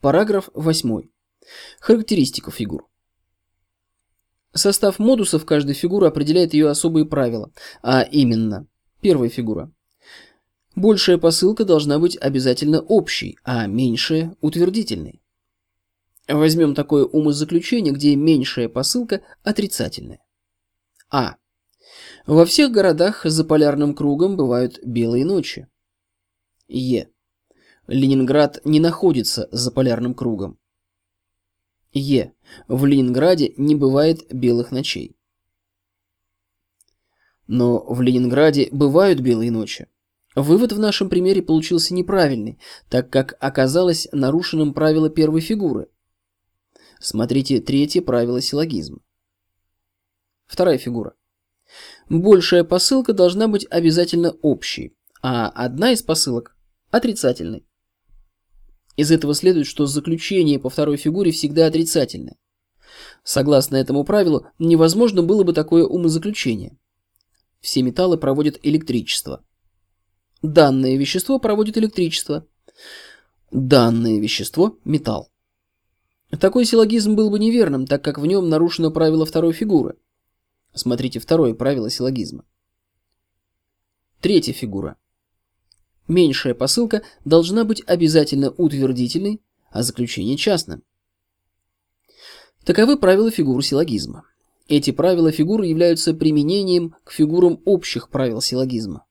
Параграф 8. Характеристика фигур. Состав модусов каждой фигуры определяет ее особые правила, а именно, первая фигура. Большая посылка должна быть обязательно общей, а меньшая – утвердительной. Возьмем такое умозаключение, где меньшая посылка отрицательная. А. Во всех городах за полярным кругом бывают белые ночи. Е. Ленинград не находится за полярным кругом. Е. В Ленинграде не бывает белых ночей. Но в Ленинграде бывают белые ночи. Вывод в нашем примере получился неправильный, так как оказалось нарушенным правило первой фигуры. Смотрите третье правило силлогизма. Вторая фигура. Большая посылка должна быть обязательно общей, а одна из посылок – отрицательной. Из этого следует, что заключение по второй фигуре всегда отрицательное. Согласно этому правилу, невозможно было бы такое умозаключение. Все металлы проводят электричество. Данное вещество проводит электричество. Данное вещество – металл. Такой силлогизм был бы неверным, так как в нем нарушено правило второй фигуры. Смотрите второе правило силлогизма. Третья фигура. Меньшая посылка должна быть обязательно утвердительной, а заключение частным. Таковы правила фигур силлогизма. Эти правила фигуры являются применением к фигурам общих правил силлогизма.